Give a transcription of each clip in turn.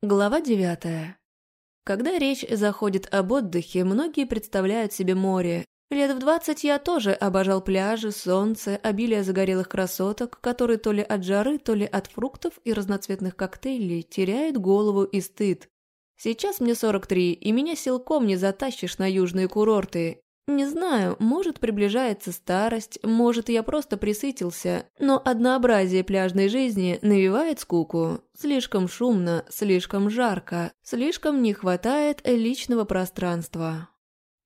Глава девятая. Когда речь заходит об отдыхе, многие представляют себе море. Лет в двадцать я тоже обожал пляжи, солнце, обилие загорелых красоток, которые то ли от жары, то ли от фруктов и разноцветных коктейлей теряют голову и стыд. Сейчас мне 43, и меня силком не затащишь на южные курорты. Не знаю, может приближается старость, может я просто присытился, но однообразие пляжной жизни навевает скуку. Слишком шумно, слишком жарко, слишком не хватает личного пространства.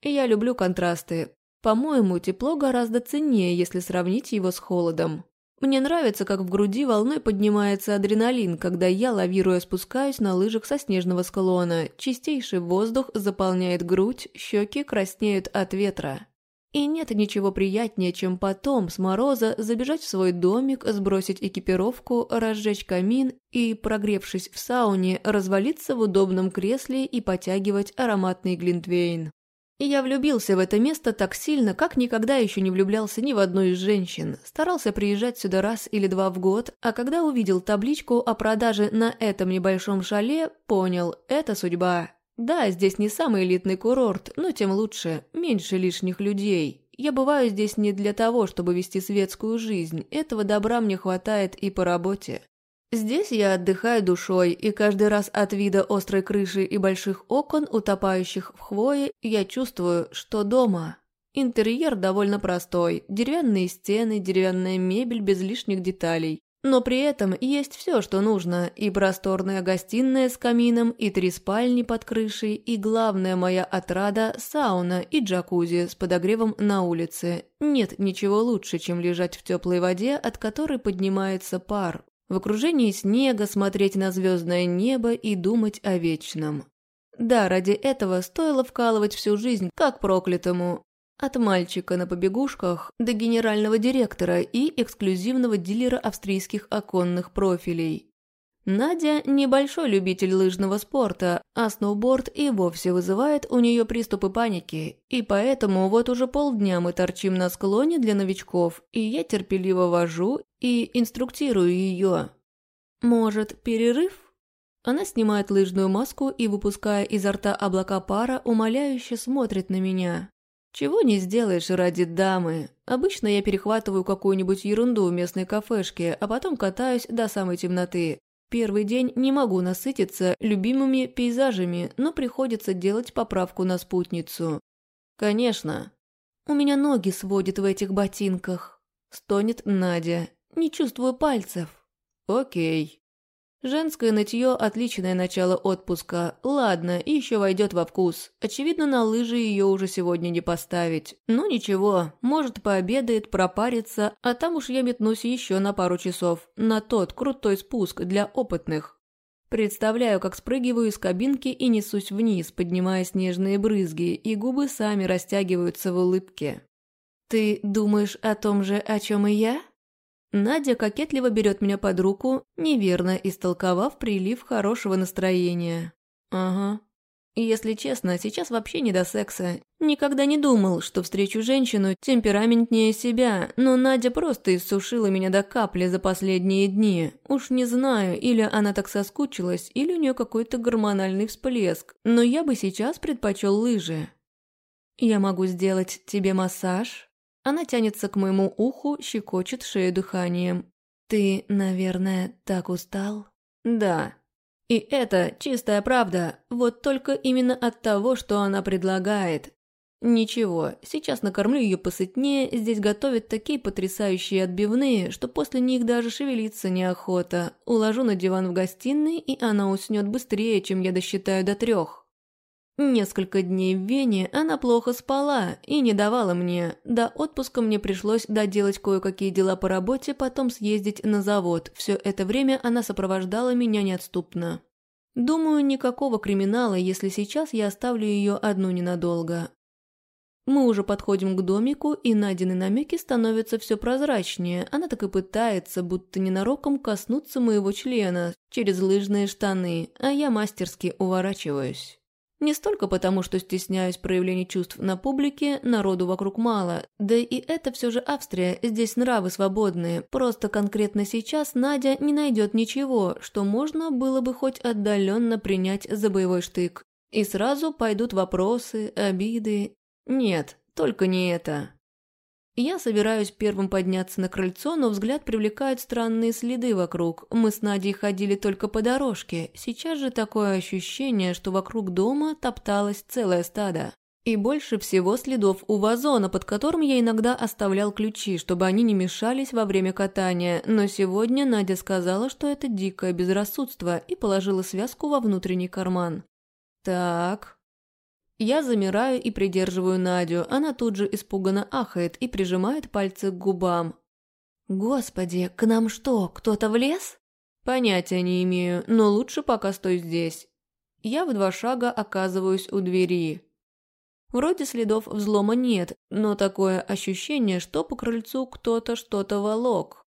Я люблю контрасты. По-моему, тепло гораздо ценнее, если сравнить его с холодом. Мне нравится, как в груди волной поднимается адреналин, когда я, лавируя, спускаюсь на лыжах со снежного склона. Чистейший воздух заполняет грудь, щеки краснеют от ветра. И нет ничего приятнее, чем потом с мороза забежать в свой домик, сбросить экипировку, разжечь камин и, прогревшись в сауне, развалиться в удобном кресле и потягивать ароматный глинтвейн. И я влюбился в это место так сильно, как никогда еще не влюблялся ни в одну из женщин. Старался приезжать сюда раз или два в год, а когда увидел табличку о продаже на этом небольшом шале, понял – это судьба. Да, здесь не самый элитный курорт, но тем лучше, меньше лишних людей. Я бываю здесь не для того, чтобы вести светскую жизнь, этого добра мне хватает и по работе. Здесь я отдыхаю душой, и каждый раз от вида острой крыши и больших окон, утопающих в хвое, я чувствую, что дома. Интерьер довольно простой, деревянные стены, деревянная мебель без лишних деталей. Но при этом есть все, что нужно, и просторная гостиная с камином, и три спальни под крышей, и главная моя отрада – сауна и джакузи с подогревом на улице. Нет ничего лучше, чем лежать в теплой воде, от которой поднимается пар, в окружении снега смотреть на звездное небо и думать о вечном. Да, ради этого стоило вкалывать всю жизнь, как проклятому. От мальчика на побегушках до генерального директора и эксклюзивного дилера австрийских оконных профилей. Надя – небольшой любитель лыжного спорта, а сноуборд и вовсе вызывает у нее приступы паники, и поэтому вот уже полдня мы торчим на склоне для новичков, и я терпеливо вожу и инструктирую ее. Может, перерыв? Она снимает лыжную маску и, выпуская изо рта облака пара, умоляюще смотрит на меня. Чего не сделаешь ради дамы. Обычно я перехватываю какую-нибудь ерунду в местной кафешке, а потом катаюсь до самой темноты. Первый день не могу насытиться любимыми пейзажами, но приходится делать поправку на спутницу. Конечно. У меня ноги сводят в этих ботинках. Стонет Надя. Не чувствую пальцев. Окей. Женское нытье – отличное начало отпуска. Ладно, еще войдет во вкус. Очевидно, на лыжи ее уже сегодня не поставить. Ну ничего, может пообедает, пропарится, а там уж я метнусь еще на пару часов. На тот крутой спуск для опытных. Представляю, как спрыгиваю из кабинки и несусь вниз, поднимая снежные брызги, и губы сами растягиваются в улыбке. «Ты думаешь о том же, о чем и я?» Надя кокетливо берет меня под руку, неверно истолковав прилив хорошего настроения. Ага. Если честно, сейчас вообще не до секса. Никогда не думал, что встречу женщину темпераментнее себя, но Надя просто иссушила меня до капли за последние дни. Уж не знаю, или она так соскучилась, или у нее какой-то гормональный всплеск, но я бы сейчас предпочел лыжи. Я могу сделать тебе массаж? Она тянется к моему уху, щекочет шею дыханием. «Ты, наверное, так устал?» «Да». И это чистая правда, вот только именно от того, что она предлагает. Ничего, сейчас накормлю ее посытнее, здесь готовят такие потрясающие отбивные, что после них даже шевелиться неохота. Уложу на диван в гостиной, и она уснет быстрее, чем я досчитаю до трех. Несколько дней в Вене она плохо спала и не давала мне. До отпуска мне пришлось доделать кое-какие дела по работе, потом съездить на завод. Все это время она сопровождала меня неотступно. Думаю, никакого криминала, если сейчас я оставлю ее одну ненадолго. Мы уже подходим к домику, и Надины намеки становятся все прозрачнее. Она так и пытается, будто ненароком коснуться моего члена через лыжные штаны, а я мастерски уворачиваюсь. Не столько потому, что стесняюсь проявлений чувств на публике, народу вокруг мало, да и это все же Австрия, здесь нравы свободные, просто конкретно сейчас Надя не найдет ничего, что можно было бы хоть отдаленно принять за боевой штык. И сразу пойдут вопросы, обиды. Нет, только не это. Я собираюсь первым подняться на крыльцо, но взгляд привлекают странные следы вокруг. Мы с Надей ходили только по дорожке. Сейчас же такое ощущение, что вокруг дома топталось целое стадо. И больше всего следов у вазона, под которым я иногда оставлял ключи, чтобы они не мешались во время катания. Но сегодня Надя сказала, что это дикое безрассудство, и положила связку во внутренний карман. Так, я замираю и придерживаю Надю, она тут же испуганно ахает и прижимает пальцы к губам. «Господи, к нам что, кто-то влез?» «Понятия не имею, но лучше пока стой здесь». Я в два шага оказываюсь у двери. Вроде следов взлома нет, но такое ощущение, что по крыльцу кто-то что-то волок.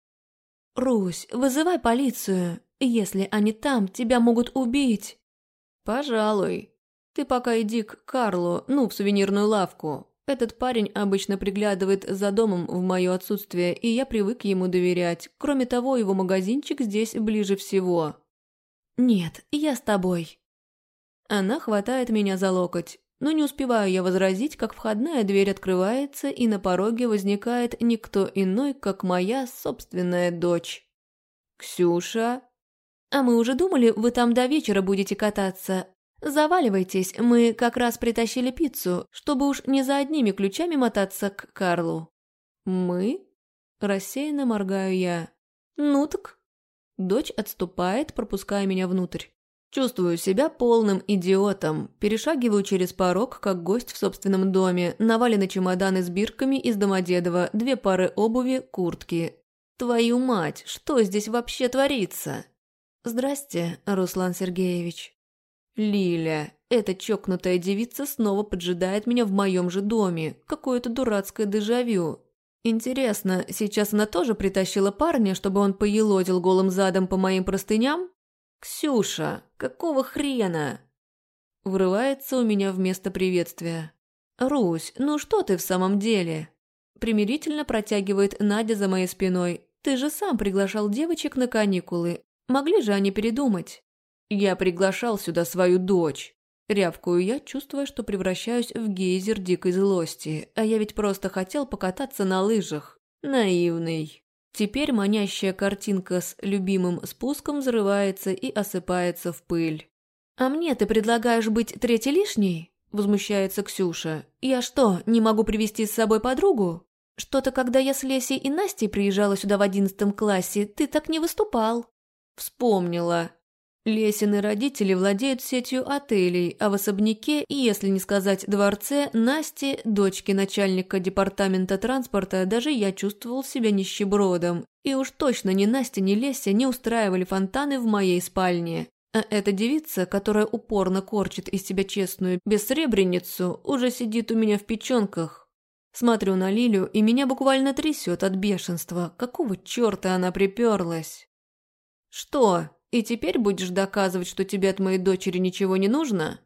«Русь, вызывай полицию. Если они там, тебя могут убить». «Пожалуй», ты пока иди к Карлу, ну, в сувенирную лавку. Этот парень обычно приглядывает за домом в мое отсутствие, и я привык ему доверять. Кроме того, его магазинчик здесь ближе всего. Нет, я с тобой. Она хватает меня за локоть. Но не успеваю я возразить, как входная дверь открывается, и на пороге возникает никто иной, как моя собственная дочь. «Ксюша?» «А мы уже думали, вы там до вечера будете кататься, «Заваливайтесь, мы как раз притащили пиццу, чтобы уж не за одними ключами мотаться к Карлу». «Мы?» Рассеянно моргаю я. «Ну так?» Дочь отступает, пропуская меня внутрь. Чувствую себя полным идиотом. Перешагиваю через порог, как гость в собственном доме. Навалены чемоданы с бирками из Домодедова, две пары обуви, куртки. Твою мать, что здесь вообще творится? Здрасте, Руслан Сергеевич. Лиля, эта чокнутая девица снова поджидает меня в моем же доме. Какое-то дурацкое дежавю. Интересно, сейчас она тоже притащила парня, чтобы он поелозил голым задом по моим простыням? Ксюша, какого хрена? Врывается у меня вместо приветствия. «Русь, ну что ты в самом деле?» Примирительно протягивает Надя за моей спиной. «Ты же сам приглашал девочек на каникулы. Могли же они передумать?» Я приглашал сюда свою дочь. Рявкую я, чувствуя, что превращаюсь в гейзер дикой злости, а я ведь просто хотел покататься на лыжах. Наивный. Теперь манящая картинка с любимым спуском взрывается и осыпается в пыль. «А мне ты предлагаешь быть третьей лишней?» – возмущается Ксюша. «Я что, не могу привести с собой подругу? Что-то, когда я с Лесей и Настей приезжала сюда в одиннадцатом классе, ты так не выступал». «Вспомнила. Лесины родители владеют сетью отелей, а в особняке, и если не сказать дворце, Насти, дочки начальника департамента транспорта, даже я чувствовал себя нищебродом. И уж точно ни Настя, ни Леся не устраивали фонтаны в моей спальне. А эта девица, которая упорно корчит из себя честную бессребреницу, уже сидит у меня в печенках. Смотрю на Лилю, и меня буквально трясет от бешенства. Какого черта она приперлась? «Что?» И теперь будешь доказывать, что тебе от моей дочери ничего не нужно?»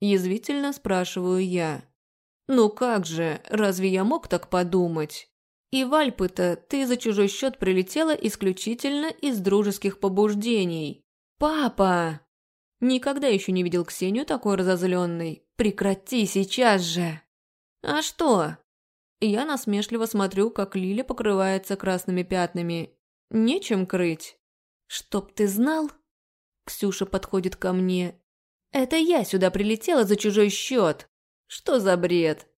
Язвительно спрашиваю я. «Ну как же, разве я мог так подумать? И в Альпы-то ты за чужой счет прилетела исключительно из дружеских побуждений. Папа!» Никогда еще не видел Ксению такой разозленной. «Прекрати сейчас же!» «А что?» Я насмешливо смотрю, как Лиля покрывается красными пятнами. Нечем крыть. «Чтоб ты знал...» Ксюша подходит ко мне. «Это я сюда прилетела за чужой счет. Что за бред?»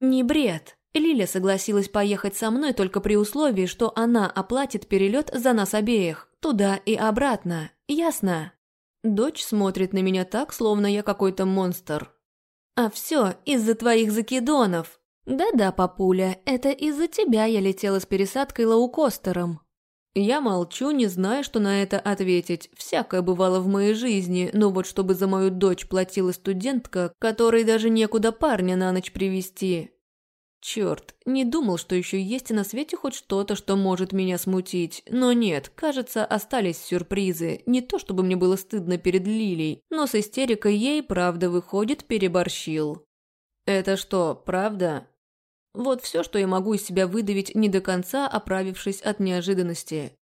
«Не бред. Лиля согласилась поехать со мной только при условии, что она оплатит перелет за нас обеих, туда и обратно. Ясно?» Дочь смотрит на меня так, словно я какой-то монстр. «А все из-за твоих закидонов!» «Да-да, папуля, это из-за тебя я летела с пересадкой лоукостером. Я молчу, не зная, что на это ответить. Всякое бывало в моей жизни, но вот чтобы за мою дочь платила студентка, которой даже некуда парня на ночь привести. Черт, не думал, что еще есть на свете хоть что-то, что может меня смутить. Но нет, кажется, остались сюрпризы. Не то, чтобы мне было стыдно перед Лилей, но с истерикой ей, правда, выходит, переборщил. Это что, правда? Вот все, что я могу из себя выдавить, не до конца оправившись от неожиданности.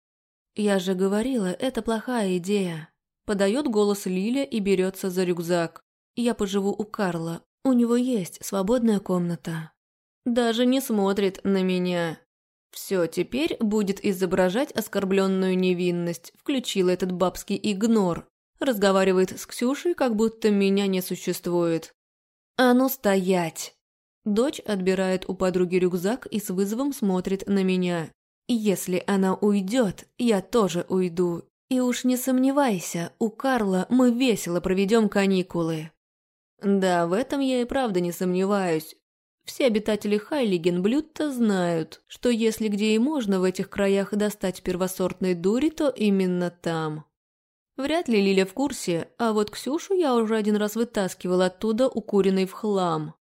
Я же говорила, это плохая идея. Подает голос Лиля и берется за рюкзак. Я поживу у Карла. У него есть свободная комната. Даже не смотрит на меня. Все, теперь будет изображать оскорбленную невинность. Включила этот бабский игнор. Разговаривает с Ксюшей, как будто меня не существует. А ну стоять! Дочь отбирает у подруги рюкзак и с вызовом смотрит на меня. Если она уйдет, я тоже уйду. И уж не сомневайся, у Карла мы весело проведем каникулы. Да, в этом я и правда не сомневаюсь. Все обитатели Хайлигенблюта знают, что если где и можно в этих краях достать первосортной дури, то именно там. Вряд ли Лиля в курсе, а вот Ксюшу я уже один раз вытаскивал оттуда укуренной в хлам.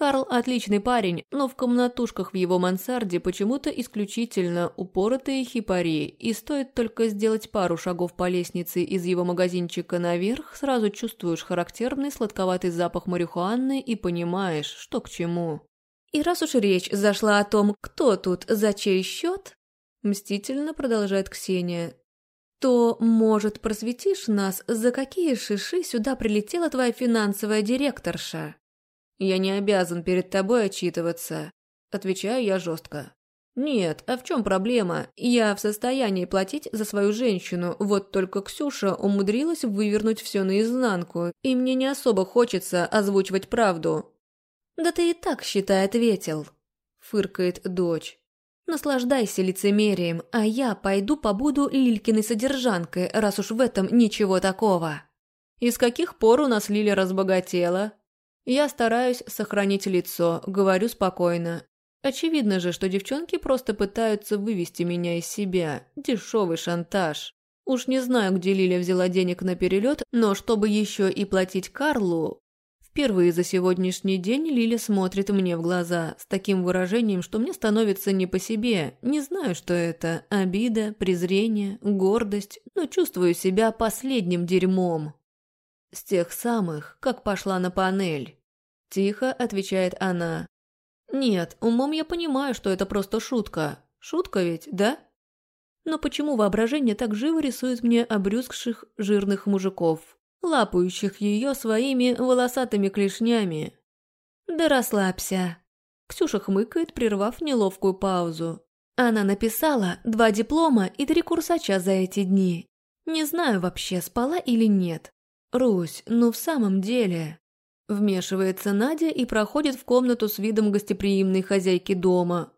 Карл отличный парень, но в комнатушках в его мансарде почему-то исключительно упоротые хипари, и стоит только сделать пару шагов по лестнице из его магазинчика наверх, сразу чувствуешь характерный сладковатый запах марихуаны и понимаешь, что к чему. И раз уж речь зашла о том, кто тут за чей счет, мстительно продолжает Ксения, то, может, просветишь нас, за какие шиши сюда прилетела твоя финансовая директорша? «Я не обязан перед тобой отчитываться», – отвечаю я жестко. «Нет, а в чем проблема? Я в состоянии платить за свою женщину, вот только Ксюша умудрилась вывернуть все наизнанку, и мне не особо хочется озвучивать правду». «Да ты и так, считай, ответил», – фыркает дочь. «Наслаждайся лицемерием, а я пойду побуду Лилькиной содержанкой, раз уж в этом ничего такого». «И с каких пор у нас Лиля разбогатела?» Я стараюсь сохранить лицо, говорю спокойно. Очевидно же, что девчонки просто пытаются вывести меня из себя. Дешевый шантаж. Уж не знаю, где Лиля взяла денег на перелет, но чтобы еще и платить Карлу... Впервые за сегодняшний день Лиля смотрит мне в глаза с таким выражением, что мне становится не по себе. Не знаю, что это. Обида, презрение, гордость, но чувствую себя последним дерьмом. С тех самых, как пошла на панель. Тихо отвечает она. Нет, умом я понимаю, что это просто шутка. Шутка ведь, да? Но почему воображение так живо рисует мне обрюзгших жирных мужиков, лапающих ее своими волосатыми клешнями? Да расслабься. Ксюша хмыкает, прервав неловкую паузу. Она написала два диплома и три курсача за эти дни. Не знаю вообще, спала или нет. «Русь, ну в самом деле...» Вмешивается Надя и проходит в комнату с видом гостеприимной хозяйки дома.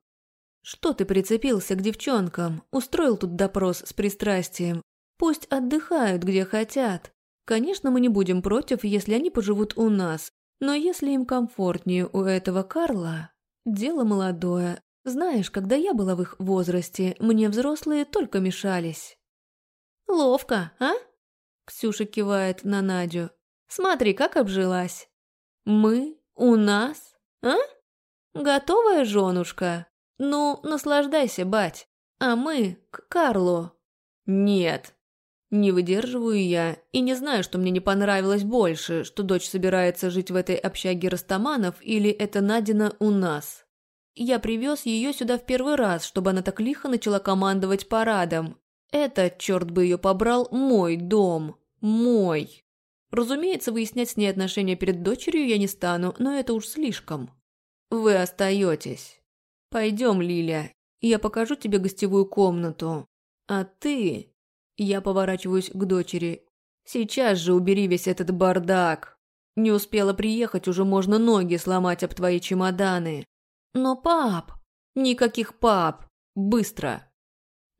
«Что ты прицепился к девчонкам? Устроил тут допрос с пристрастием. Пусть отдыхают, где хотят. Конечно, мы не будем против, если они поживут у нас. Но если им комфортнее у этого Карла... Дело молодое. Знаешь, когда я была в их возрасте, мне взрослые только мешались». «Ловко, а?» Ксюша кивает на Надю. Смотри, как обжилась. Мы? У нас? А? Готовая женушка? Ну, наслаждайся, бать. А мы к Карлу. Нет. Не выдерживаю я и не знаю, что мне не понравилось больше, что дочь собирается жить в этой общаге Растаманов или это Надина у нас. Я привез ее сюда в первый раз, чтобы она так лихо начала командовать парадом, это, черт бы ее побрал, мой дом. Мой. Разумеется, выяснять с ней отношения перед дочерью я не стану, но это уж слишком. Вы остаетесь. Пойдем, Лиля, я покажу тебе гостевую комнату. А ты... Я поворачиваюсь к дочери. Сейчас же убери весь этот бардак. Не успела приехать, уже можно ноги сломать об твои чемоданы. Но пап... Никаких пап. Быстро.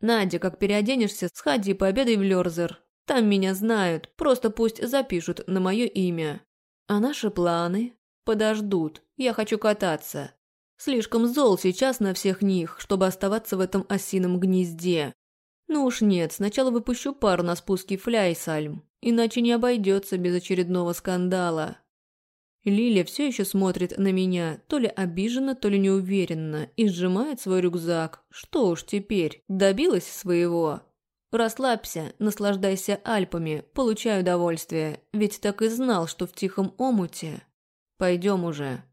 «Надя, как переоденешься, сходи пообедай в Лёрзер. Там меня знают, просто пусть запишут на мое имя. А наши планы? Подождут, я хочу кататься. Слишком зол сейчас на всех них, чтобы оставаться в этом осином гнезде. Ну уж нет, сначала выпущу пар на спуске Фляйсальм, иначе не обойдется без очередного скандала. Лиля все еще смотрит на меня, то ли обиженно, то ли неуверенно, и сжимает свой рюкзак. Что уж теперь, добилась своего. Расслабься, наслаждайся Альпами, получай удовольствие, ведь так и знал, что в тихом омуте. Пойдем уже.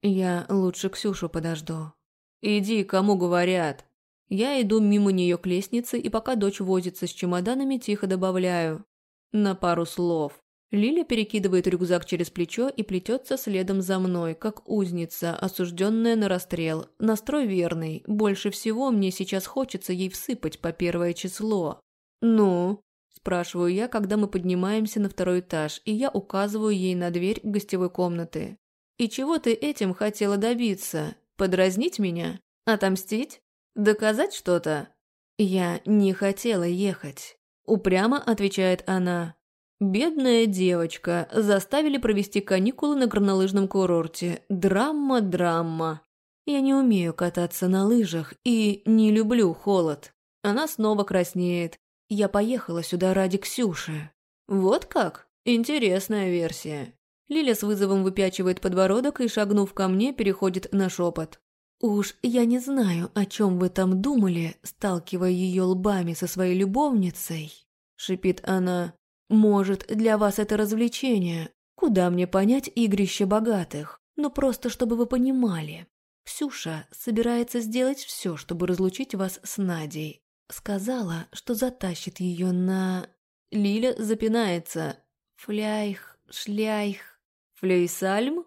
Я лучше Ксюшу подожду. Иди, кому говорят. Я иду мимо нее к лестнице, и пока дочь возится с чемоданами, тихо добавляю. На пару слов. Лиля перекидывает рюкзак через плечо и плетется следом за мной, как узница, осужденная на расстрел. Настрой верный. Больше всего мне сейчас хочется ей всыпать по первое число. «Ну?» – спрашиваю я, когда мы поднимаемся на второй этаж, и я указываю ей на дверь гостевой комнаты. «И чего ты этим хотела добиться? Подразнить меня? Отомстить? Доказать что-то?» «Я не хотела ехать», – упрямо отвечает она. Бедная девочка. Заставили провести каникулы на горнолыжном курорте. Драма, драма. Я не умею кататься на лыжах и не люблю холод. Она снова краснеет. Я поехала сюда ради Ксюши. Вот как? Интересная версия. Лиля с вызовом выпячивает подбородок и, шагнув ко мне, переходит на шепот. «Уж я не знаю, о чем вы там думали, сталкивая ее лбами со своей любовницей», — шипит она. Может, для вас это развлечение. Куда мне понять игрище богатых? Но просто чтобы вы понимали. Ксюша собирается сделать все, чтобы разлучить вас с Надей. Сказала, что затащит ее на... Лиля запинается. Фляйх, шляйх, флейсальм?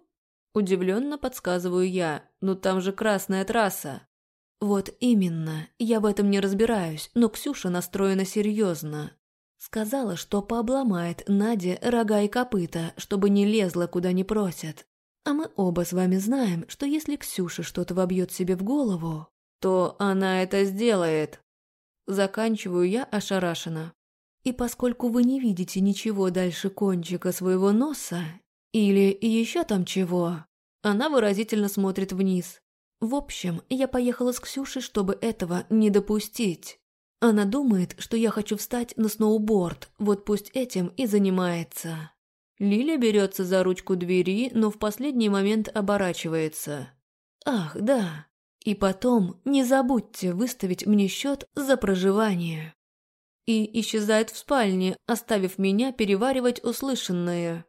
Удивленно подсказываю я. Но там же красная трасса. Вот именно, я в этом не разбираюсь, но Ксюша настроена серьезно. Сказала, что пообломает Наде рога и копыта, чтобы не лезла, куда не просят. А мы оба с вами знаем, что если Ксюша что-то вобьет себе в голову, то она это сделает. Заканчиваю я ошарашенно. И поскольку вы не видите ничего дальше кончика своего носа, или еще там чего, она выразительно смотрит вниз. В общем, я поехала с Ксюшей, чтобы этого не допустить. Она думает, что я хочу встать на сноуборд, вот пусть этим и занимается. Лиля берется за ручку двери, но в последний момент оборачивается. Ах, да. И потом не забудьте выставить мне счет за проживание. И исчезает в спальне, оставив меня переваривать услышанное.